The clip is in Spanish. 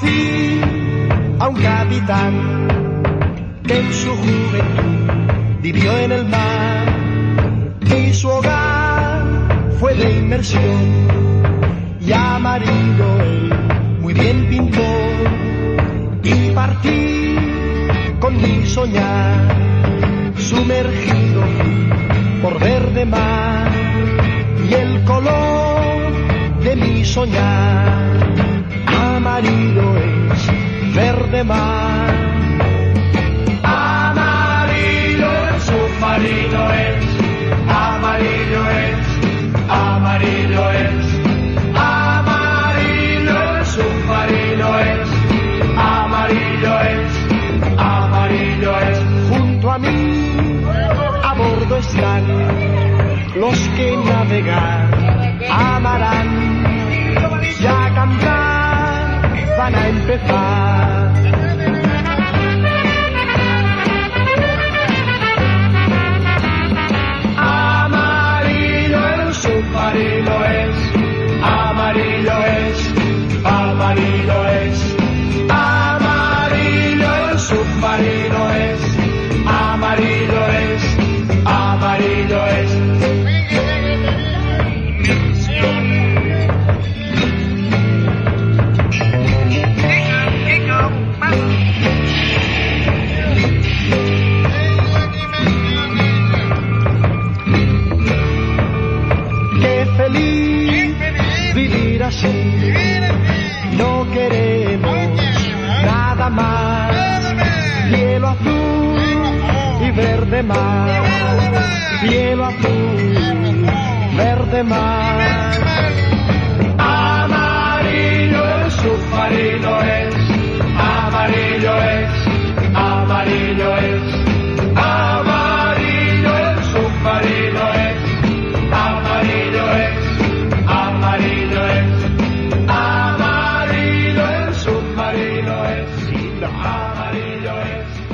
Conocí a un capitán que en su juventud vivió en el mar y su hogar fue de inmersión y amarillo muy bien pintó. Y partí con mi soñar sumergido por verde mar y el color de mi soñar amarillo es verde mar Amarillo el submarino es, amarillo es, amarillo es. Amarillo el submarino es, amarillo es, amarillo es. junto a mí a bordo están los que navegar amarán Amarillo el submarino es, amarillo es, amarillo es. Amarillo el submarino es, amarillo es, amarillo es. No queremos nada más. Cielo azul y verde mar. Cielo azul verde mar. Amarillo el submarino es, amarillo es. amarillo es.